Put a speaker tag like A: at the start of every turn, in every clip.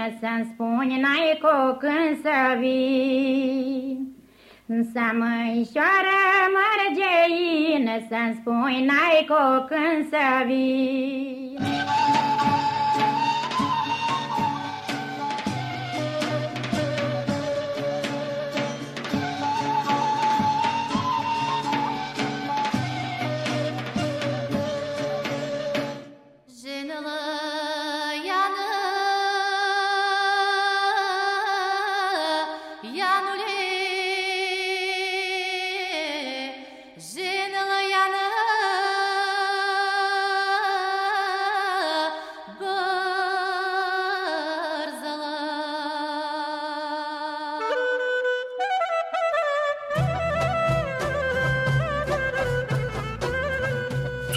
A: străină Să-mi spuni n-ai cu când să vii. Să măișoară mărgeină Să-mi cu când să vii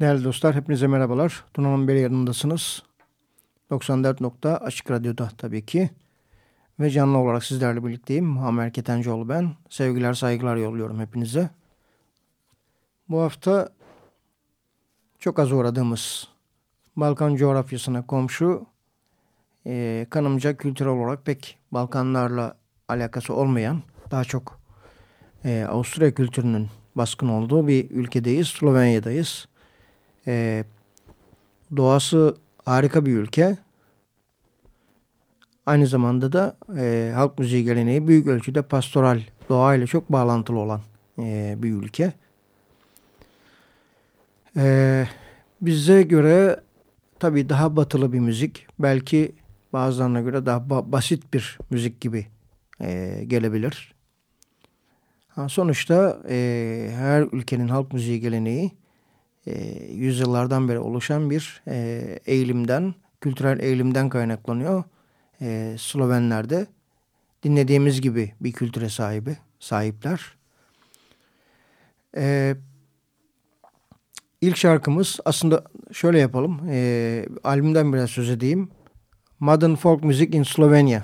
B: Değerli dostlar hepinize merhabalar. Tuna'nın beri yanındasınız. 94 nokta Açık Radyo'da tabii ki. Ve canlı olarak sizlerle birlikteyim. Muammer Ketencoğlu ben. Sevgiler saygılar yolluyorum hepinize. Bu hafta çok az uğradığımız Balkan coğrafyasına komşu e, kanımca kültürel olarak pek Balkanlarla alakası olmayan daha çok e, Avusturya kültürünün baskın olduğu bir ülkedeyiz. Slovenya'dayız. E, doğası harika bir ülke. Aynı zamanda da e, halk müziği geleneği büyük ölçüde pastoral, doğayla çok bağlantılı olan e, bir ülke. E, bize göre tabii daha batılı bir müzik. Belki bazılarına göre daha ba basit bir müzik gibi e, gelebilir. Ha, sonuçta e, her ülkenin halk müziği geleneği e, yüzyıllardan beri oluşan bir e, eğilimden, kültürel eğilimden kaynaklanıyor. E, Slovenler de dinlediğimiz gibi bir kültüre sahibi, sahipler. E, ilk şarkımız aslında şöyle yapalım. E, albümden biraz söz edeyim. Modern Folk Music in Slovenia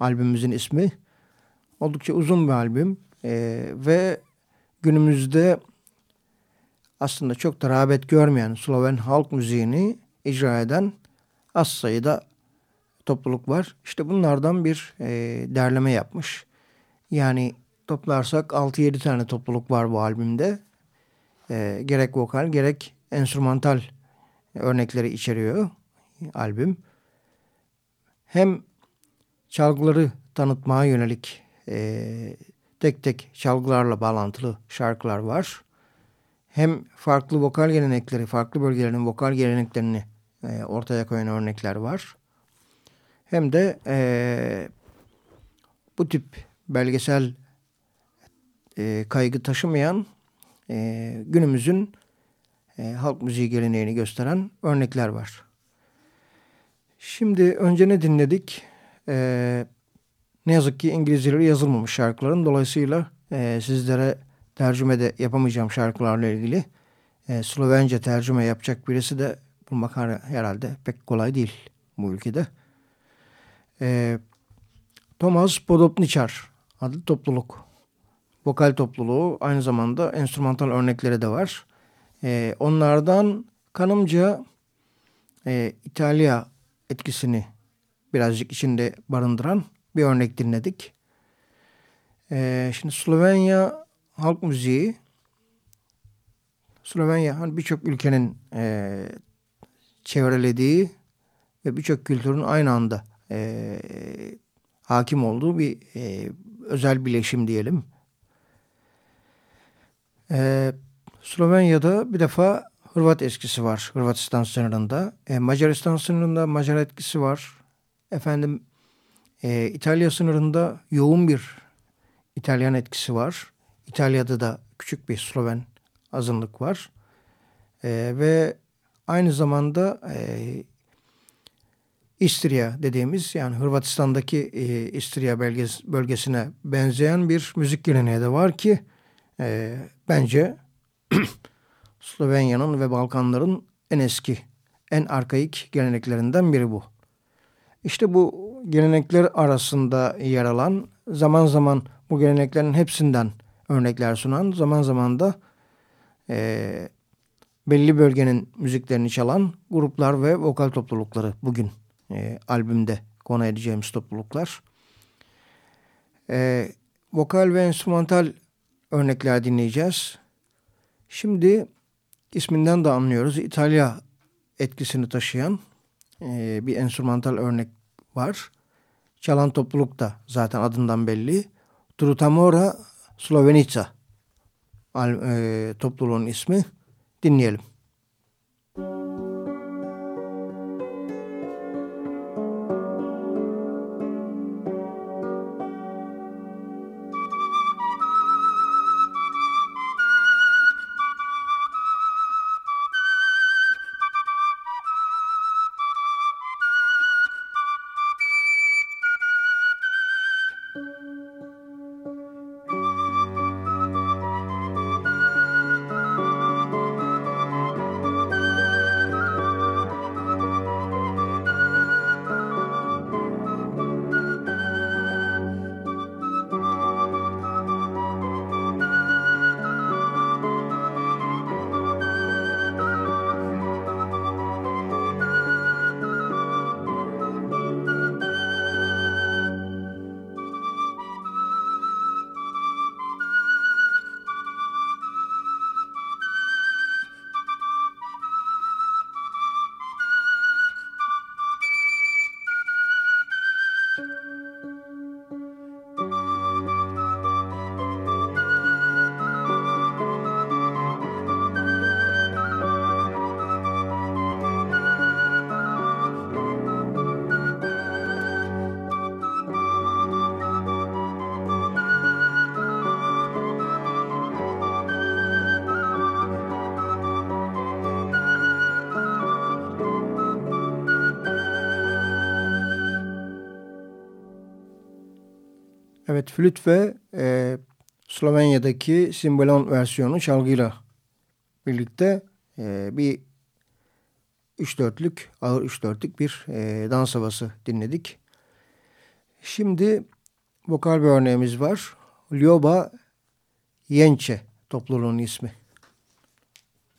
B: albümümüzün ismi. Oldukça uzun bir albüm e, ve günümüzde aslında çok da rağbet görmeyen Sloven halk müziğini icra eden az sayıda topluluk var. İşte bunlardan bir e, derleme yapmış. Yani toplarsak 6-7 tane topluluk var bu albümde. E, gerek vokal gerek enstrümantal örnekleri içeriyor albüm. Hem çalgıları tanıtmaya yönelik e, tek tek çalgılarla bağlantılı şarkılar var. Hem farklı vokal gelenekleri, farklı bölgelerin vokal geleneklerini e, ortaya koyan örnekler var. Hem de e, bu tip belgesel e, kaygı taşımayan e, günümüzün e, halk müziği geleneğini gösteren örnekler var. Şimdi önce ne dinledik? E, ne yazık ki İngilizceleri yazılmamış şarkıların. Dolayısıyla e, sizlere tercüme de yapamayacağım şarkılarla ilgili. E, Slovence tercüme yapacak birisi de bulmak herhalde pek kolay değil bu ülkede. E, Thomas Podopnichar adlı topluluk. Vokal topluluğu aynı zamanda enstrümantal örnekleri de var. E, onlardan kanımca e, İtalya etkisini birazcık içinde barındıran bir örnek dinledik. Ee, şimdi Slovenya halk müziği Slovenya hani birçok ülkenin e, çevrelediği ve birçok kültürün aynı anda e, hakim olduğu bir e, özel bileşim diyelim. E, Slovenya'da bir defa Hırvat etkisi var Hırvatistan sınırında. E, Macaristan sınırında Macar etkisi var. Efendim e, İtalya sınırında yoğun bir İtalyan etkisi var. İtalya'da da küçük bir Sloven azınlık var. E, ve aynı zamanda e, İstriya dediğimiz yani Hırvatistan'daki e, İstriya bölgesi, bölgesine benzeyen bir müzik geleneği de var ki e, bence Slovenya'nın ve Balkanların en eski, en arkaik geleneklerinden biri bu. İşte bu gelenekler arasında yer alan, zaman zaman bu geleneklerin hepsinden örnekler sunan, zaman zaman da e, belli bölgenin müziklerini çalan gruplar ve vokal toplulukları bugün e, albümde konu edeceğimiz topluluklar. E, vokal ve enstrümantal örnekler dinleyeceğiz. Şimdi isminden de anlıyoruz. İtalya etkisini taşıyan e, bir enstrümantal örnek var. Çalan topluluk da zaten adından belli. Trutamora Slovenica e, topluluğun ismi. Dinleyelim. Evet flüt ve e, Slovenya'daki Simbalon versiyonu çalgıyla birlikte e, bir 3-4'lük, ağır 3-4'lük bir e, dans havası dinledik. Şimdi vokal bir örneğimiz var. Lyoba Yençe topluluğunun ismi.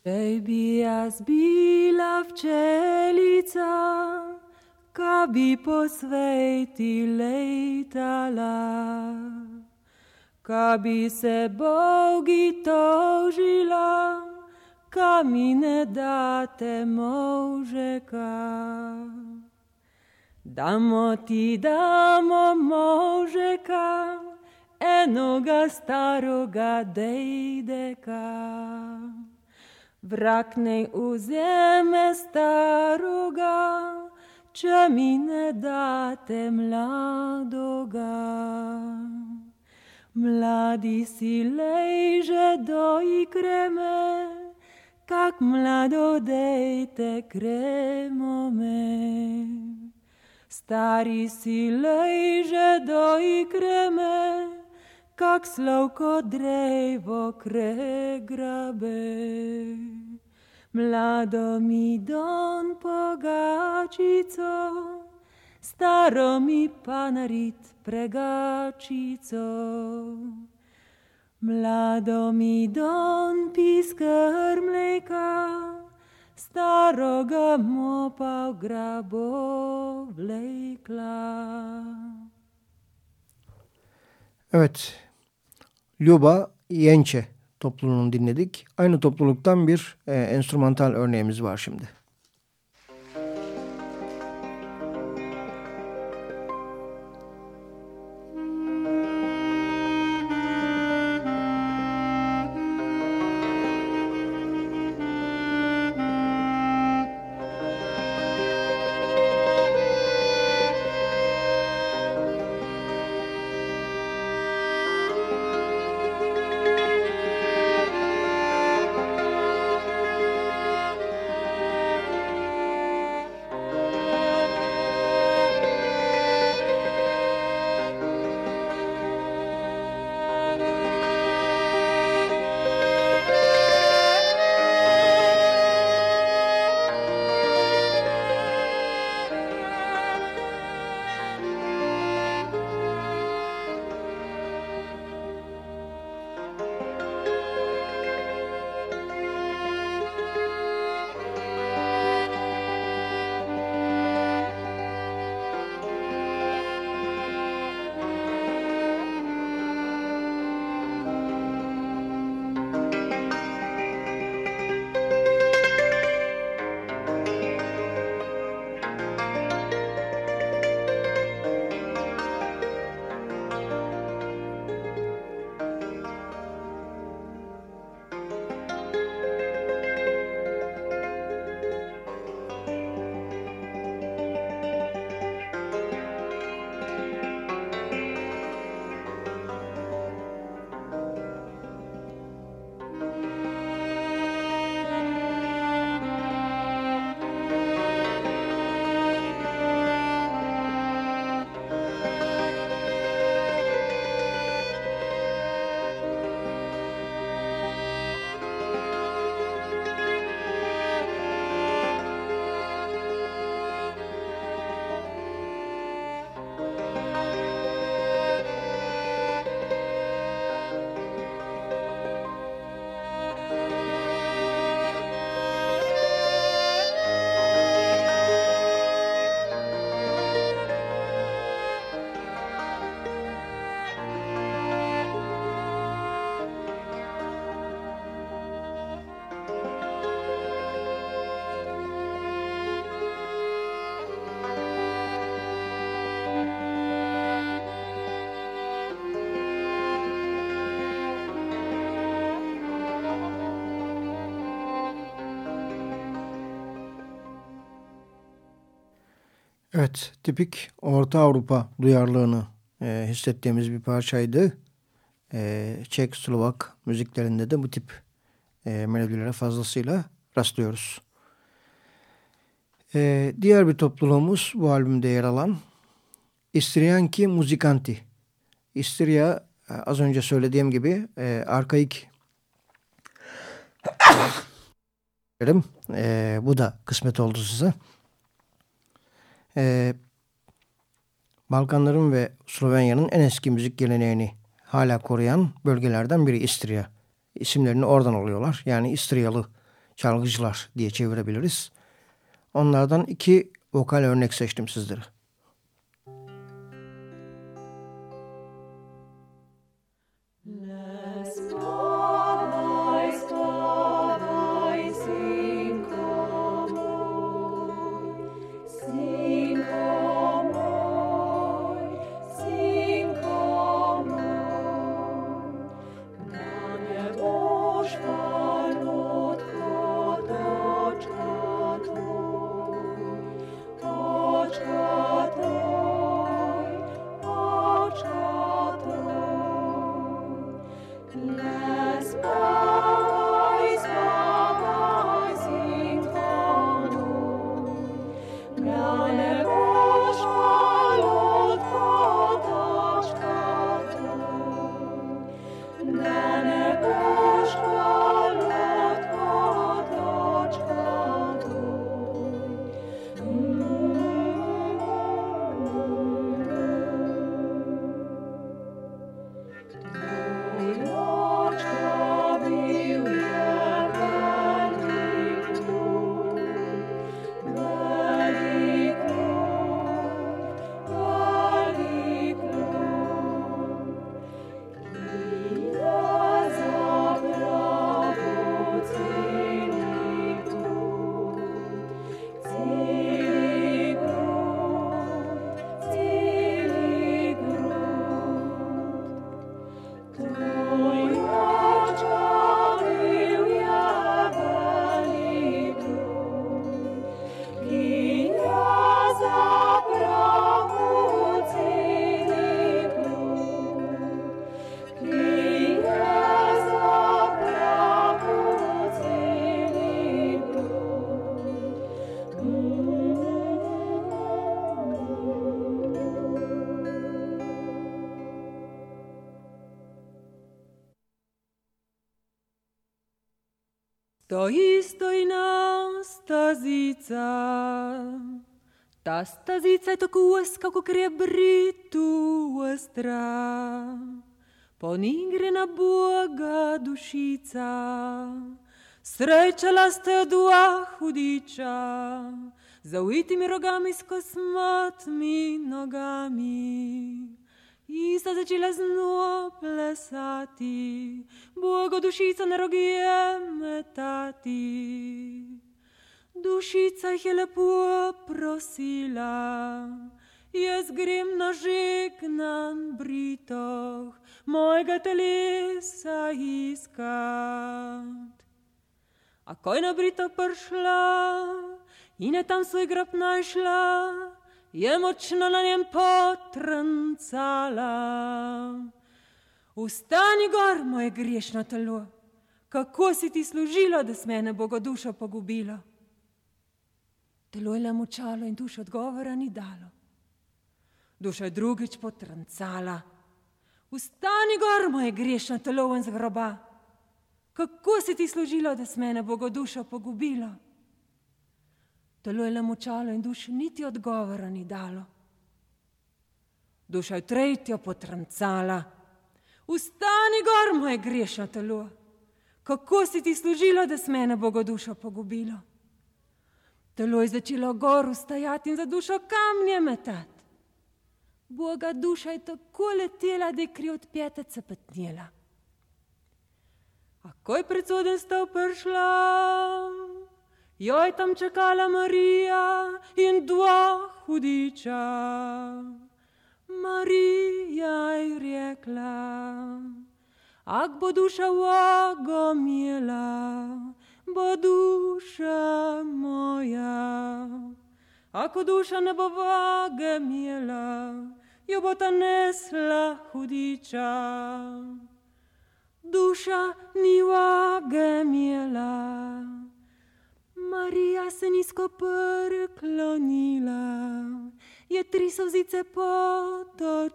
C: Baby bila včelica, ka bi po sveti lejtala, ka bi se Bogi tožila, ka mi ne date možeka. Damo ti, damo možeka, enoga staroga dejdeka. Vraknej uzeme staroga, če mi ne date mladoga. Mladi si lejže do ikreme, kak mlado dejte kremome. Stari si lejže do ikreme, kak slovko drevo kregrabe. Mlado mi don pogačico, staro mi panarit pregačico. Mlado mi don piskar mleka, staroga mopa v grabo vlekla.
B: Evet, Luba Yençe topluluğunu dinledik. Aynı topluluktan bir e, enstrümantal örneğimiz var şimdi. Evet, tipik Orta Avrupa duyarlılığını e, hissettiğimiz bir parçaydı. E, Çek, Slovak müziklerinde de bu tip e, melodilere fazlasıyla rastlıyoruz. E, diğer bir topluluğumuz bu albümde yer alan Istrianki Muzikanti. İstirya e, az önce söylediğim gibi e, arkaik e, bu da kısmet oldu size. E, Balkanların ve Slovenya'nın en eski müzik geleneğini hala koruyan bölgelerden biri İstriya. İsimlerini oradan alıyorlar. Yani İstriyalı çalgıcılar diye çevirebiliriz. Onlardan iki vokal örnek seçtim sizlere.
C: Stazica, ta stazica je tako uska, kot je britu ostra. Po njih gre na Boga dušica, srečala ste dva hudiča, za uitimi rogami s kosmatmi nogami. I sta začela znova plesati, Bogo dušica na roge metati. Dušica jih je lepo prosila, jaz grem na žegnan britoh, mojega telesa iskat. A ko je na britoh prišla in je tam svoj grob našla, je močno na njem potrncala. Vstani gor, moje grešno telo, kako si ti služilo, da se mene Bogo dušo pogubilo. Telo je le močalo in dušo odgovora ni dalo. Duša je drugič potrncala. Vstani gor, moje grešno telo ven z groba, kako si ti služilo, da se mene Bogo dušo pogubilo. Telo je le močalo in dušo niti odgovora ni dalo. Duša je tretjo potrncala. Vstani gor, moje grešno telo, kako si ti služilo, da se mene Bogo dušo pogubilo. Telo je začelo gor ustajati in za dušo kamnje metati. Boga duša je tako letela, da je kri od pete cepetnjela. A ko je predsoden stav prišla, jo je tam čakala Marija in dva hudiča. Marija je rekla, ak bo duša vogo miela, bo duša moja. Ako duša ne bo vage miela, jo bo ta nesla hudiča. Duša ni vage miela, Marija se nizko prklonila
D: je tri slzice potočila,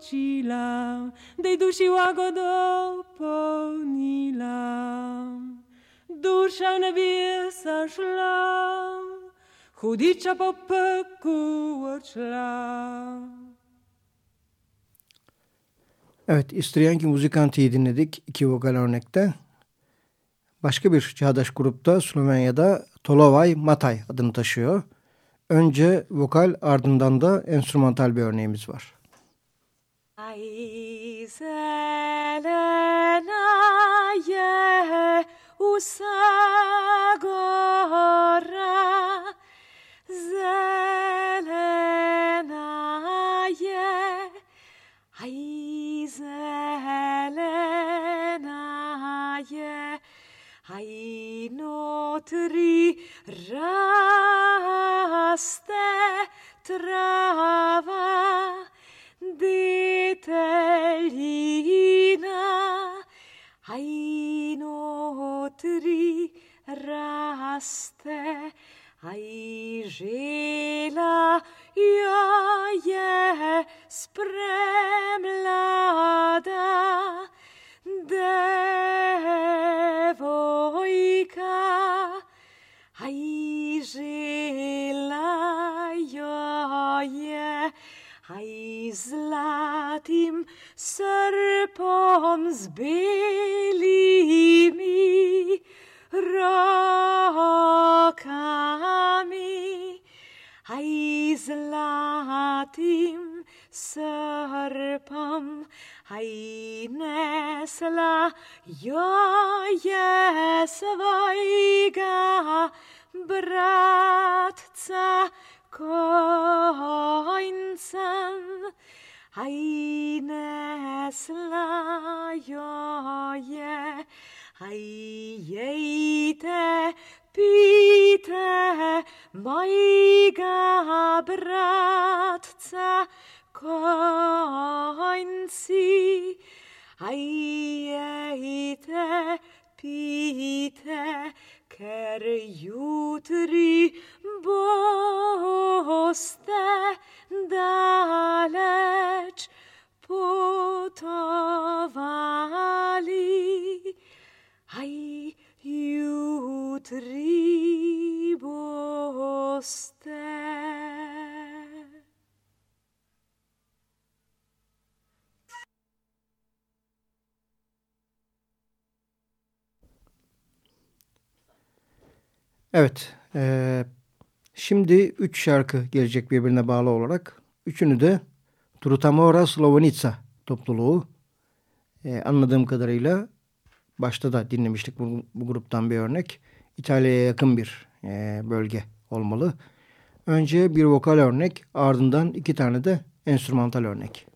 D: da je duši lagodo polnila. Ne bi sašla, hudiča po peku odšla.
B: Evet, İstriyanki Muzikanti'yi dinledik iki vokal örnekte. Başka bir çağdaş grupta Slovenya'da Tolovay Matay adını taşıyor. Önce vokal ardından da enstrümantal bir örneğimiz var.
D: Ai usagora, zelena je, ai zelena je, ai notri raste trava, detelina, ai notri raste, ai žela ja je spremlada, Hainesla ja jäsvaiga bratca koinsan. Hainesla ja je haieite pite maiga bratca koinsan. kointzi, aieite pite, ker jutri boste daleć potowali. Aj jutri boste
B: Evet, e, şimdi üç şarkı gelecek birbirine bağlı olarak. Üçünü de Trutamora Slovenica topluluğu. E, anladığım kadarıyla başta da dinlemiştik bu, bu gruptan bir örnek. İtalya'ya yakın bir e, bölge olmalı. Önce bir vokal örnek ardından iki tane de enstrümantal örnek.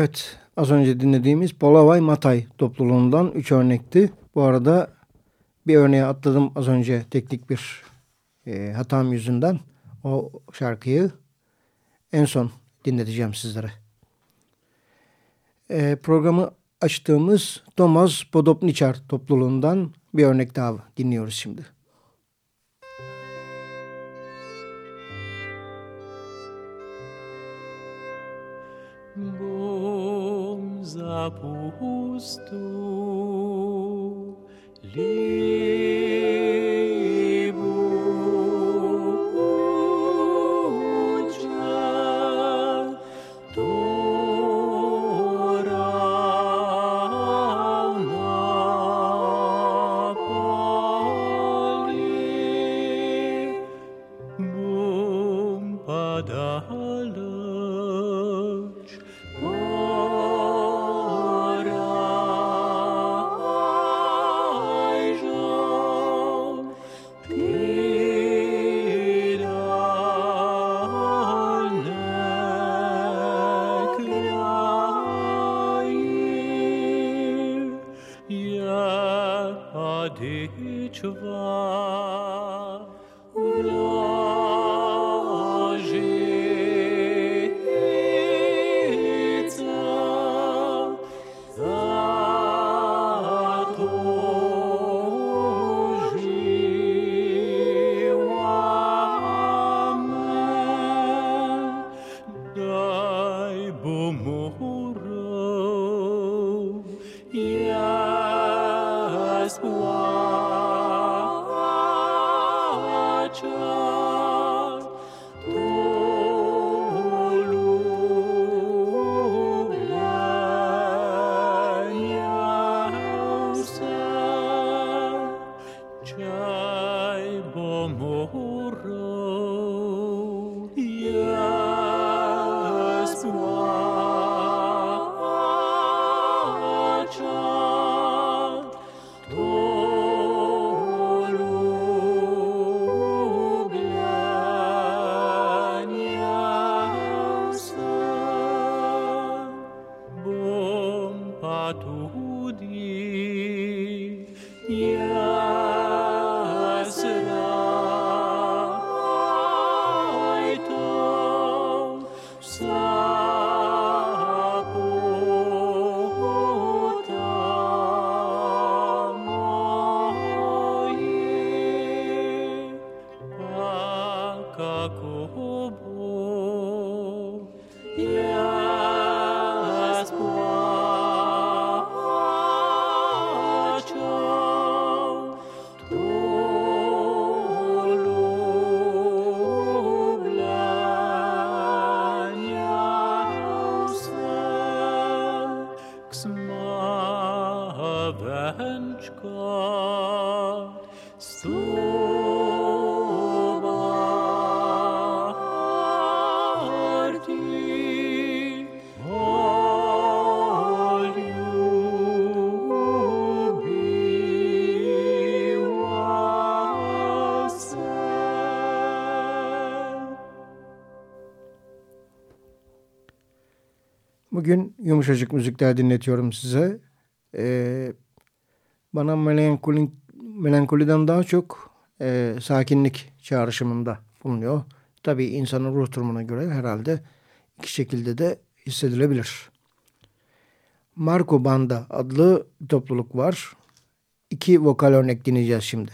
B: Evet, az önce dinlediğimiz Polavay Matay topluluğundan 3 örnekti. Bu arada bir örneğe atladım az önce teknik bir e, hatam yüzünden. O şarkıyı en son dinleteceğim sizlere. E, programı açtığımız Thomas Podopnichar topluluğundan bir örnek daha dinliyoruz şimdi. капусту лет.
E: Bom zapustu
B: Yeah. Yumuşacık müzikler dinletiyorum size. Ee, bana melankoli, melankoliden daha çok e, sakinlik çağrışımında bulunuyor. Tabii insanın ruh durumuna göre herhalde iki şekilde de hissedilebilir. Marco Banda adlı topluluk var. İki vokal örnek dinleyeceğiz şimdi.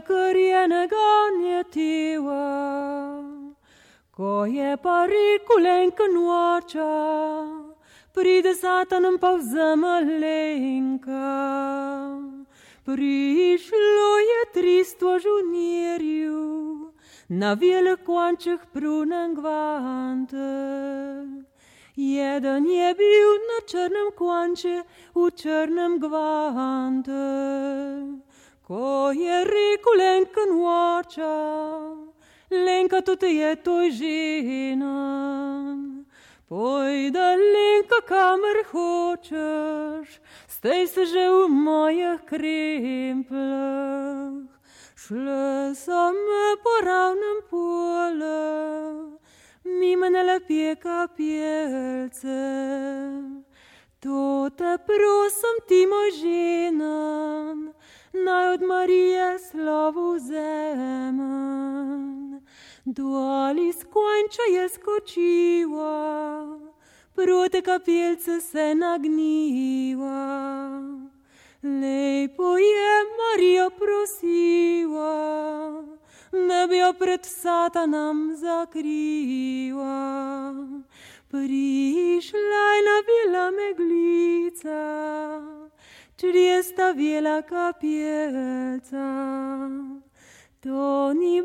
C: prekrjenega njetiva. Ko je pa rikulenka noča, pride satanom pa vzamalenka. Prišlo je tristo žunirjev, na velikončih prunem gvante. Jedan je bil na črnem konče, v črnem gvante. Ko je rekel Lenka nuoča, Lenka tudi je to žena. Pojda Lenka kamer hočeš, Stej se že v mojih kremplah, šle sem po ravnem pole, mimo lepje kapjelce. To te prosim ti, moj žena, naj od Marije slavu zemen. Doli skonča je skočiva, proti kapelce se nagniva. Lepo je Marijo prosiva, da bi jo pred satanom zakriva. Prišla je na bila meglica, triesta vela kapelca. To ni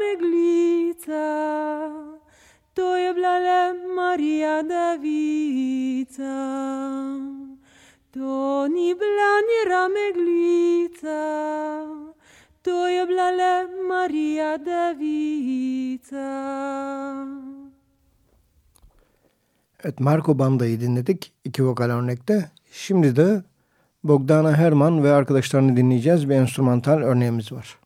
C: meglica, to je bila le Marija Devica. To ni meglica, to je bila le Marija Devica.
B: Evet Marco Banda'yı dinledik iki vokal örnekte. Şimdi de Bogdana Herman ve arkadaşlarını dinleyeceğiz. Bir enstrümantal örneğimiz var.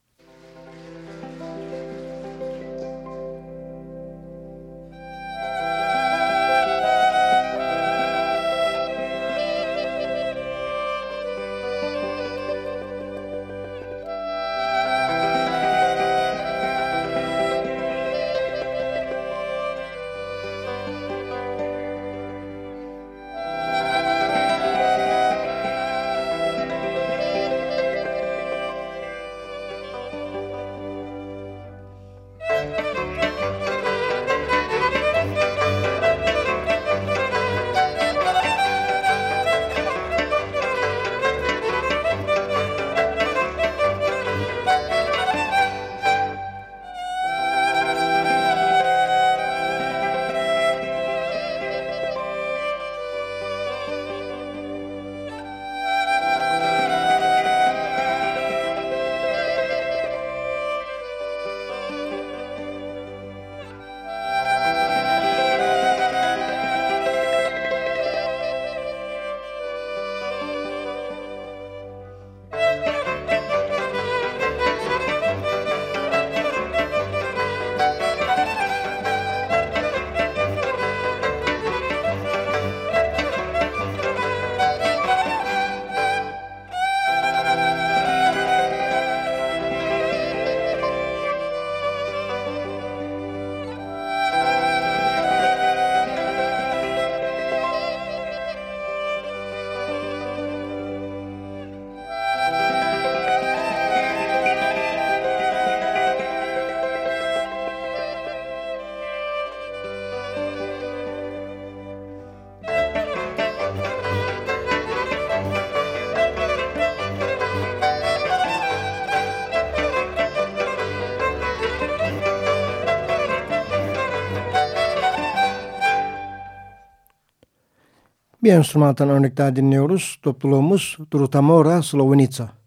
B: Bir enstrümantan örnekler dinliyoruz. Topluluğumuz Drutamora Slovenica.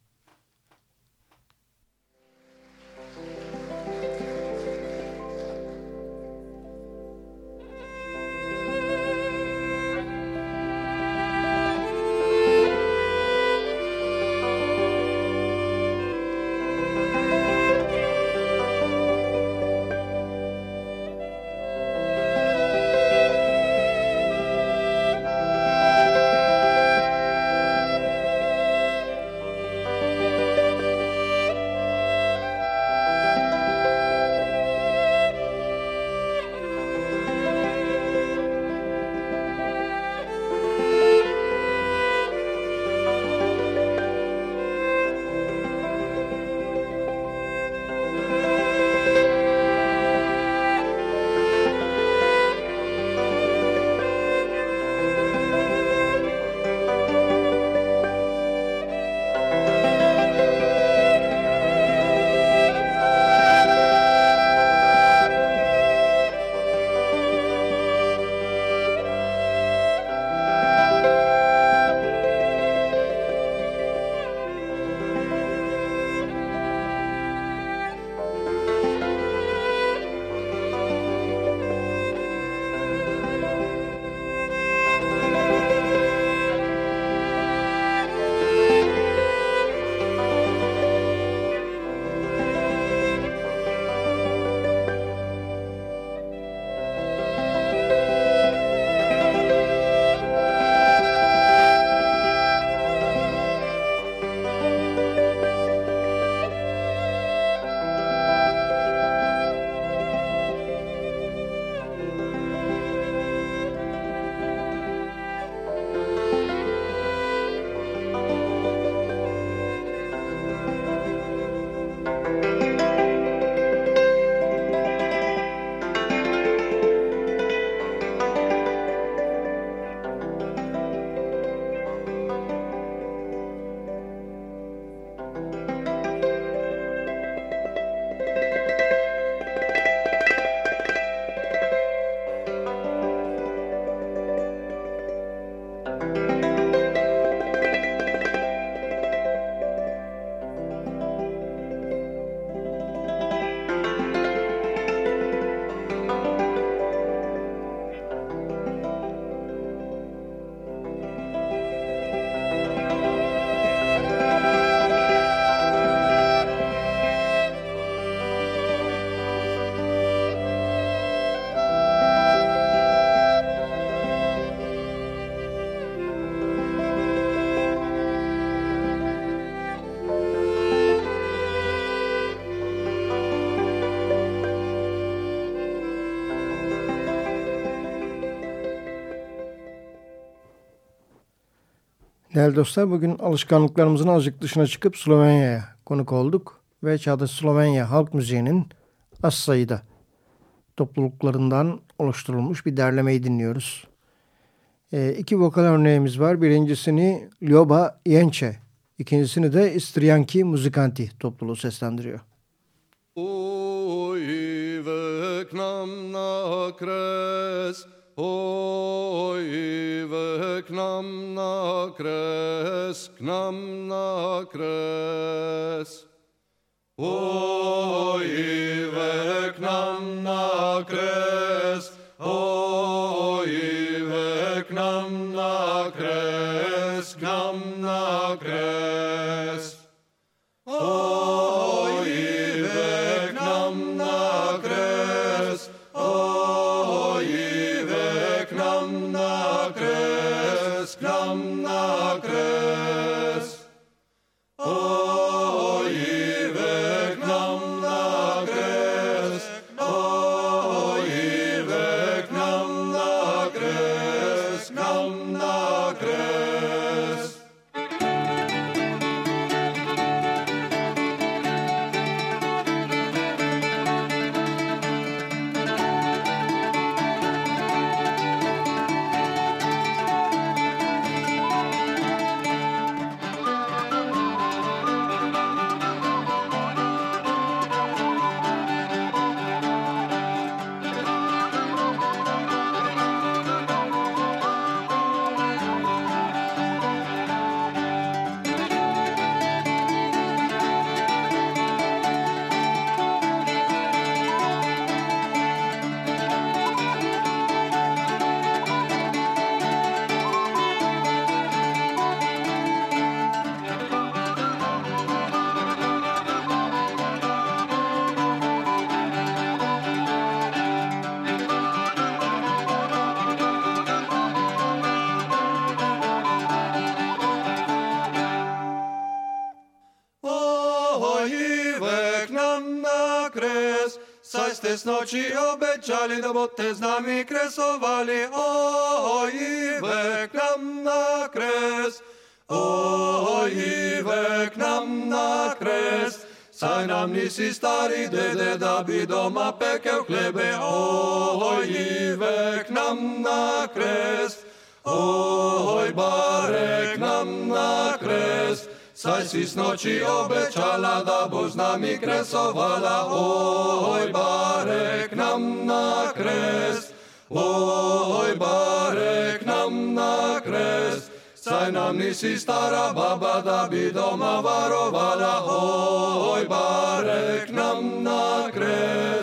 B: Değerli dostlar bugün alışkanlıklarımızın azıcık dışına çıkıp Slovenya'ya konuk olduk ve Çağdaş Slovenya Halk Müziği'nin az sayıda topluluklarından oluşturulmuş bir derlemeyi dinliyoruz. E, iki vokal örneğimiz var. Birincisini Ljoba Jenče, ikincisini de Istrianki Muzikanti topluluğu seslendiriyor.
F: Ujve k nam na kres, Oive knam na kres, knam na kres. Oive knam na kres, z noci obećali da bote z nami kresovali, oj, vek nam na kres, oj, vek nam na kres. Saj nam nisi stari dede da bi doma pekel hlebe, oj, vek nam na kres, oj, barek nam na kres. Saj si s noči obećala da bo z nami kresovala, oj barek nam na kres, oj barek nam na kres. Saj nam nisi stara baba da bi doma varovala, oj barek nam na kres.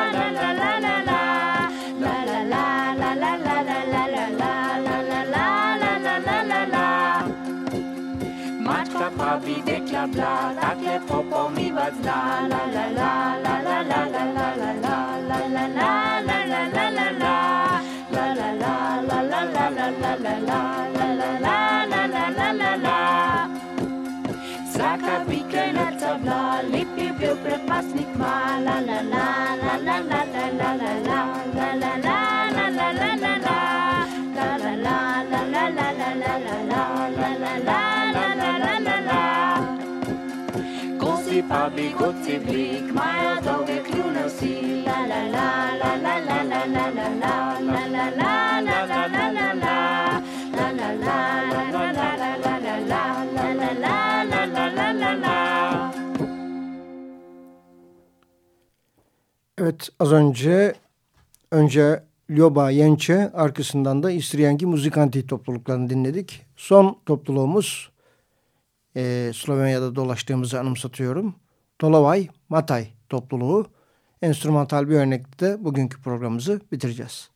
D: bi dekla bila, tak lepo pomivat zna. La la la la la la la la la la la la la la la la la la La la la la la la la la la la la la la la la la la la Vsaka vikendca bila, lep je bil prepasnik ma. La la la la la la la la la la la la la la la la la la La la la la la la la la la la la la la. La la la la la la la la la la la
B: Evet az önce önce Lyoba Yençe arkasından da İstriyengi Muzikanti topluluklarını dinledik. Son topluluğumuz e, Slovenya'da dolaştığımızı anımsatıyorum. Dolavay Matay topluluğu enstrümantal bir örnekte bugünkü programımızı bitireceğiz.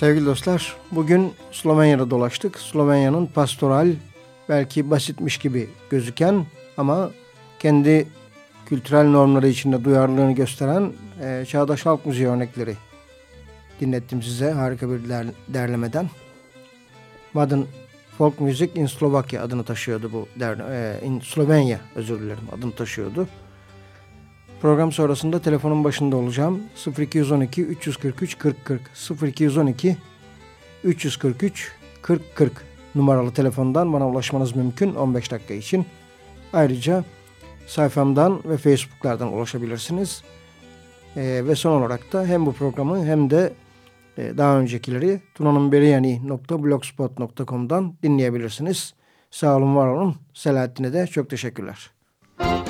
B: Sevgili dostlar, bugün Slovenya'da dolaştık. Slovenya'nın pastoral, belki basitmiş gibi gözüken ama kendi kültürel normları içinde duyarlılığını gösteren e, Çağdaş Halk Müziği örnekleri dinlettim size harika bir der, derlemeden. Modern Folk Music in Slovakia adını taşıyordu bu der, e, in Slovenya özür dilerim adını taşıyordu. Program sonrasında telefonun başında olacağım. 0212 343 40 40 0212 343 40 40 numaralı telefondan bana ulaşmanız mümkün 15 dakika için. Ayrıca sayfamdan ve Facebook'lardan ulaşabilirsiniz. Ee, ve son olarak da hem bu programı hem de e, daha öncekileri tunanınberiyani.blogspot.com'dan dinleyebilirsiniz. Sağ olun, var olun. Selahattin'e de çok teşekkürler.
A: Să